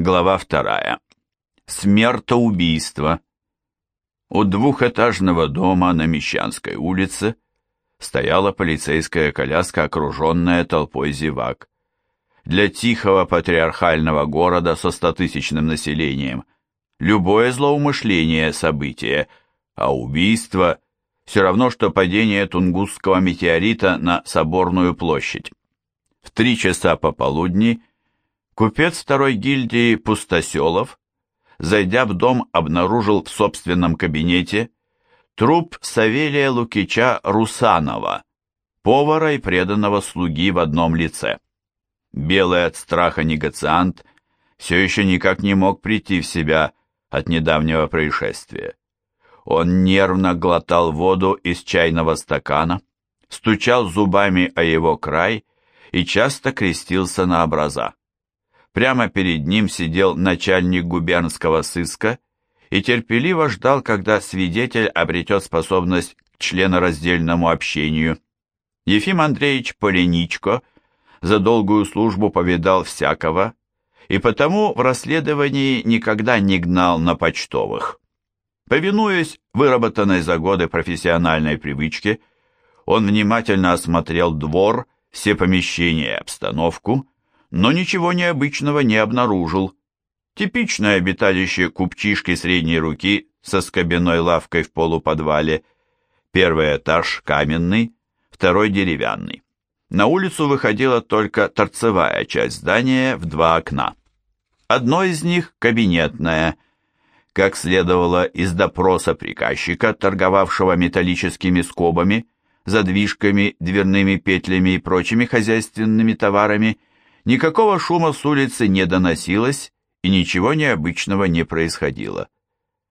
Глава вторая. Смертоубийство. У двухэтажного дома на Мещанской улице стояла полицейская коляска, окруженная толпой зевак. Для тихого патриархального города со стотысячным населением любое злоумышление – событие, а убийство – все равно, что падение Тунгусского метеорита на Соборную площадь. В три часа пополудни Купец второй гильдии Пустоселов, зайдя в дом, обнаружил в собственном кабинете труп Савелия Лукича Русанова, повара и преданного слуги в одном лице. Белый от страха негациант все еще никак не мог прийти в себя от недавнего происшествия. Он нервно глотал воду из чайного стакана, стучал зубами о его край и часто крестился на образа. Прямо перед ним сидел начальник губернского сыска и терпеливо ждал, когда свидетель обретет способность к членораздельному общению. Ефим Андреевич Поленичко за долгую службу повидал всякого, и потому в расследовании никогда не гнал на почтовых. Повинуясь выработанной за годы профессиональной привычке, он внимательно осмотрел двор, все помещения и обстановку, но ничего необычного не обнаружил. Типичное обиталище купчишки средней руки со скобяной лавкой в полуподвале. Первый этаж каменный, второй деревянный. На улицу выходила только торцевая часть здания в два окна. Одно из них кабинетное. Как следовало из допроса приказчика, торговавшего металлическими скобами, задвижками, дверными петлями и прочими хозяйственными товарами, Никакого шума с улицы не доносилось, и ничего необычного не происходило.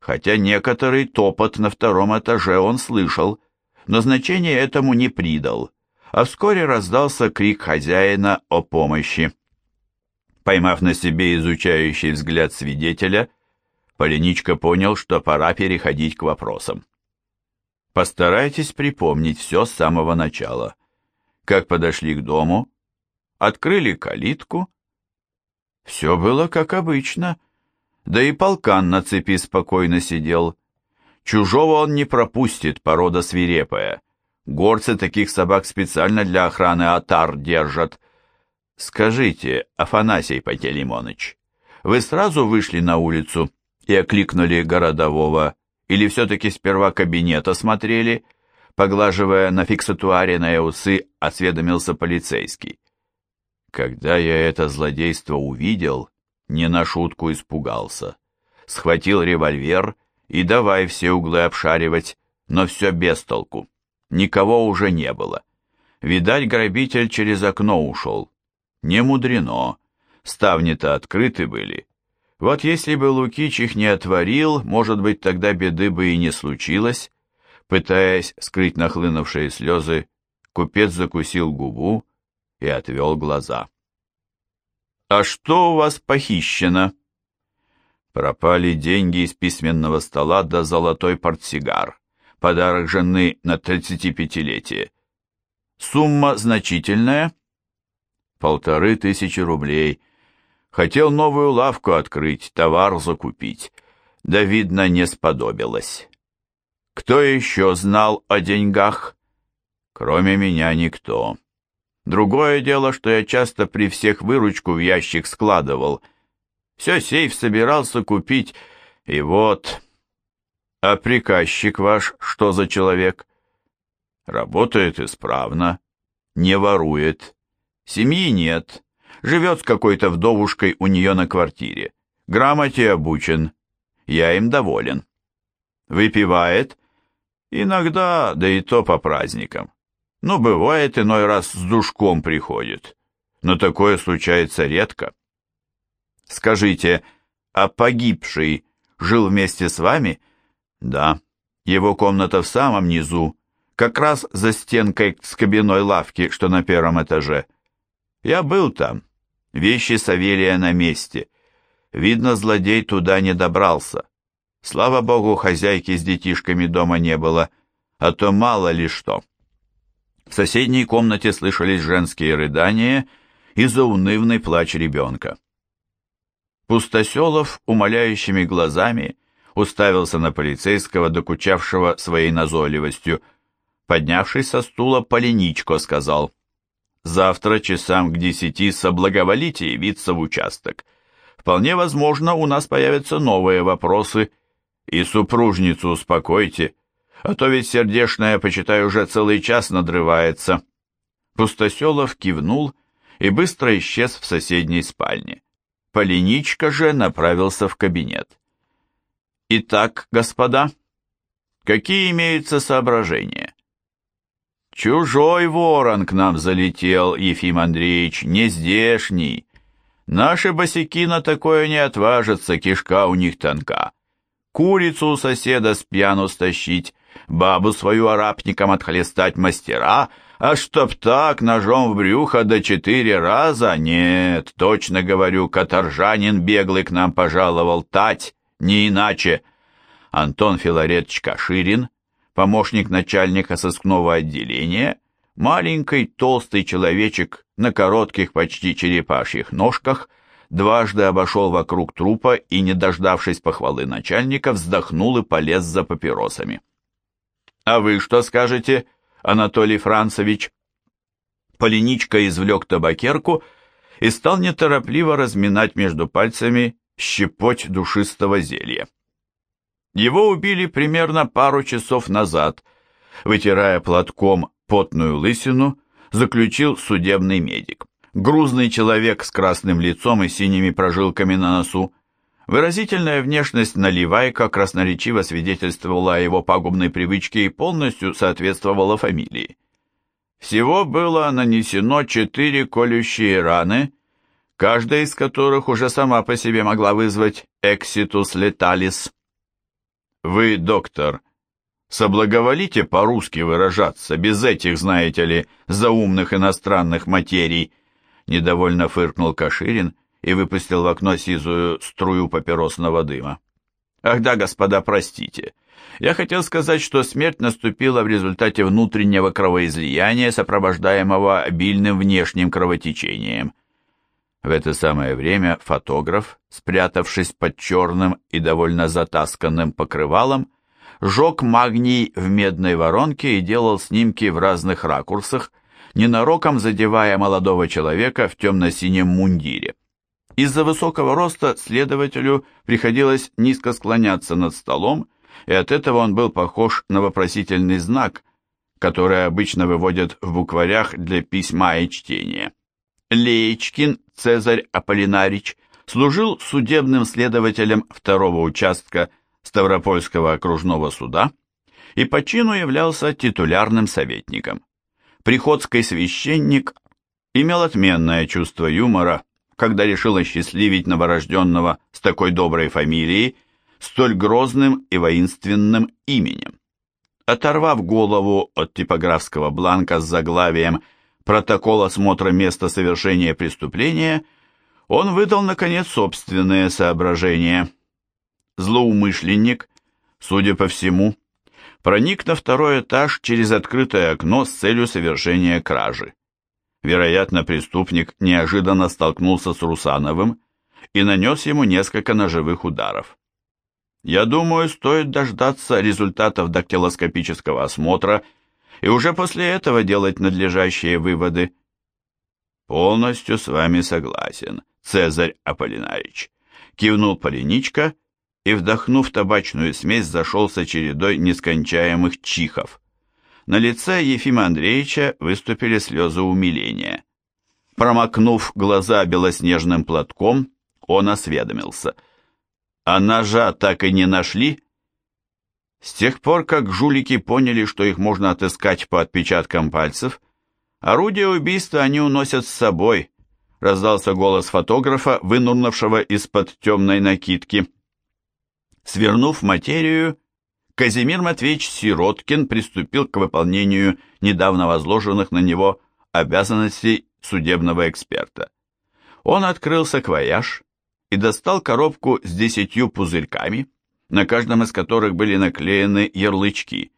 Хотя некоторый топот на втором этаже он слышал, но значения этому не придал, а вскоре раздался крик хозяина о помощи. Поймав на себе изучающий взгляд свидетеля, Поленичка понял, что пора переходить к вопросам. Постарайтесь припомнить все с самого начала. Как подошли к дому, открыли калитку. Все было как обычно, да и полкан на цепи спокойно сидел. Чужого он не пропустит, порода свирепая. Горцы таких собак специально для охраны отар держат. Скажите, Афанасий Пантелеймоныч, вы сразу вышли на улицу и окликнули городового, или все-таки сперва кабинет осмотрели? Поглаживая на фиксатуаре усы, осведомился полицейский. Когда я это злодейство увидел, не на шутку испугался. Схватил револьвер и давай все углы обшаривать, но все без толку. Никого уже не было. Видать, грабитель через окно ушел. Не мудрено. Ставни-то открыты были. Вот если бы Лукич их не отворил, может быть, тогда беды бы и не случилось. Пытаясь скрыть нахлынувшие слезы, купец закусил губу, и отвел глаза. «А что у вас похищено?» Пропали деньги из письменного стола до золотой портсигар, подарок жены на 35-летие. Сумма значительная? Полторы тысячи рублей. Хотел новую лавку открыть, товар закупить. Да, видно, не сподобилось. Кто еще знал о деньгах? Кроме меня никто. Другое дело, что я часто при всех выручку в ящик складывал. Все сейф собирался купить, и вот... А приказчик ваш что за человек? Работает исправно, не ворует, семьи нет, живет с какой-то вдовушкой у нее на квартире, грамоте обучен, я им доволен. Выпивает? Иногда, да и то по праздникам. Ну, бывает, иной раз с душком приходит, но такое случается редко. Скажите, а погибший жил вместе с вами? Да, его комната в самом низу, как раз за стенкой с кабиной лавки, что на первом этаже. Я был там, вещи Савелия на месте. Видно, злодей туда не добрался. Слава богу, хозяйки с детишками дома не было, а то мало ли что. В соседней комнате слышались женские рыдания и заунывный плач ребенка. Пустоселов умоляющими глазами уставился на полицейского, докучавшего своей назойливостью. Поднявшись со стула, Полиничко сказал, «Завтра часам к десяти соблаговолите явиться в участок. Вполне возможно, у нас появятся новые вопросы. И супружницу успокойте, а то ведь сердешная, почитай, уже целый час надрывается». Пустоселов кивнул и быстро исчез в соседней спальне. Полиничка же направился в кабинет. Итак, господа, какие имеются соображения? Чужой ворон к нам залетел, Ефим Андреевич, не здешний. Наши босяки на такое не отважатся, кишка у них тонка. Курицу у соседа с пьяну стащить, бабу свою арапником отхлестать мастера, а чтоб так, ножом в брюхо до четыре раза, нет, точно говорю, каторжанин беглый к нам пожаловал тать, не иначе. Антон Филаретович Каширин, помощник начальника сыскного отделения, маленький толстый человечек на коротких почти черепашьих ножках, дважды обошел вокруг трупа и, не дождавшись похвалы начальника, вздохнул и полез за папиросами. «А вы что скажете, Анатолий Францевич?» Полиничка извлек табакерку и стал неторопливо разминать между пальцами щепоть душистого зелья. Его убили примерно пару часов назад, вытирая платком потную лысину, заключил судебный медик. Грузный человек с красным лицом и синими прожилками на носу. Выразительная внешность наливайка красноречиво свидетельствовала о его пагубной привычке и полностью соответствовала фамилии. Всего было нанесено четыре колющие раны, каждая из которых уже сама по себе могла вызвать экситус леталис. Вы, доктор, соблаговолите по-русски выражаться, без этих, знаете ли, заумных иностранных материй, недовольно фыркнул Каширин и выпустил в окно сизую струю папиросного дыма. Ах да, господа, простите. Я хотел сказать, что смерть наступила в результате внутреннего кровоизлияния, сопровождаемого обильным внешним кровотечением. В это самое время фотограф, спрятавшись под черным и довольно затасканным покрывалом, жег магний в медной воронке и делал снимки в разных ракурсах, ненароком задевая молодого человека в темно-синем мундире. Из-за высокого роста следователю приходилось низко склоняться над столом, и от этого он был похож на вопросительный знак, который обычно выводят в букварях для письма и чтения. Леечкин Цезарь Аполлинарич служил судебным следователем второго участка Ставропольского окружного суда и по чину являлся титулярным советником. Приходский священник имел отменное чувство юмора, когда решил осчастливить новорожденного с такой доброй фамилией, столь грозным и воинственным именем. Оторвав голову от типографского бланка с заглавием протокол осмотра места совершения преступления, он выдал, наконец, собственные соображения. Злоумышленник, судя по всему, проник на второй этаж через открытое окно с целью совершения кражи. Вероятно, преступник неожиданно столкнулся с Русановым и нанес ему несколько ножевых ударов. Я думаю, стоит дождаться результатов дактилоскопического осмотра и уже после этого делать надлежащие выводы. Полностью с вами согласен, Цезарь Аполлинарич, кивнул Полиничка и, вдохнув табачную смесь, зашел с чередой нескончаемых чихов. На лице Ефима Андреевича выступили слезы умиления. Промокнув глаза белоснежным платком, он осведомился. «А ножа так и не нашли?» С тех пор, как жулики поняли, что их можно отыскать по отпечаткам пальцев, орудие убийства они уносят с собой, раздался голос фотографа, вынурнувшего из-под темной накидки. Свернув материю, Казимир Матвеевич Сироткин приступил к выполнению недавно возложенных на него обязанностей судебного эксперта. Он открыл саквояж и достал коробку с десятью пузырьками, на каждом из которых были наклеены ярлычки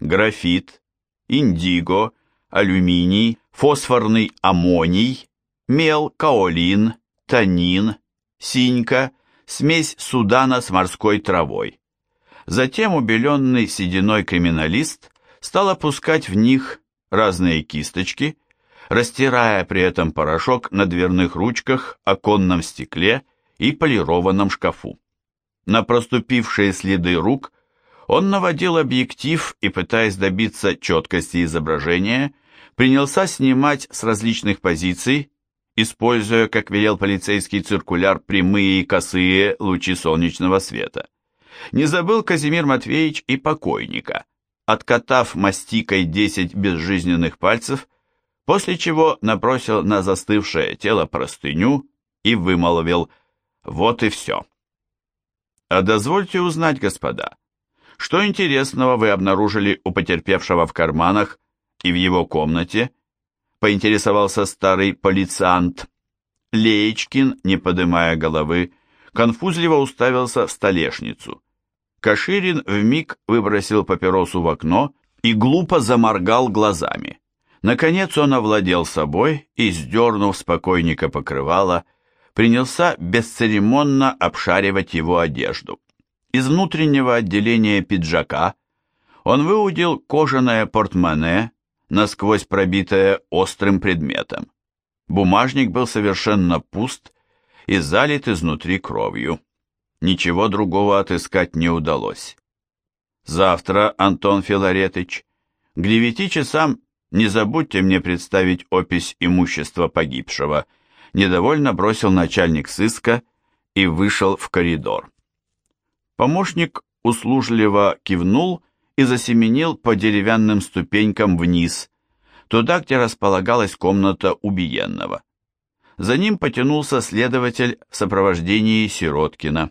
графит, индиго, алюминий, фосфорный аммоний, мел, каолин, танин, синька, смесь судана с морской травой. Затем убеленный сединой криминалист стал опускать в них разные кисточки, растирая при этом порошок на дверных ручках, оконном стекле и полированном шкафу. На проступившие следы рук он наводил объектив и, пытаясь добиться четкости изображения, принялся снимать с различных позиций, используя, как велел полицейский циркуляр, прямые и косые лучи солнечного света. Не забыл Казимир Матвеевич и покойника, откатав мастикой 10 безжизненных пальцев, после чего набросил на застывшее тело простыню и вымолвил «Вот и все». А дозвольте узнать, господа, что интересного вы обнаружили у потерпевшего в карманах и в его комнате? Поинтересовался старый полициант. Леечкин, не подымая головы, конфузливо уставился в столешницу. Каширин вмиг выбросил папиросу в окно и глупо заморгал глазами. Наконец он овладел собой и, сдернув спокойника покрывало, принялся бесцеремонно обшаривать его одежду. Из внутреннего отделения пиджака он выудил кожаное портмоне, насквозь пробитое острым предметом. Бумажник был совершенно пуст и залит изнутри кровью. Ничего другого отыскать не удалось. Завтра, Антон Филаретович, к девяти часам не забудьте мне представить опись имущества погибшего – недовольно бросил начальник сыска и вышел в коридор. Помощник услужливо кивнул и засеменил по деревянным ступенькам вниз, туда, где располагалась комната убиенного. За ним потянулся следователь в сопровождении Сироткина,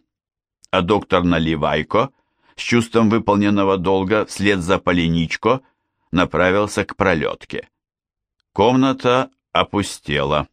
а доктор Наливайко с чувством выполненного долга вслед за Полиничко направился к пролетке. Комната опустела.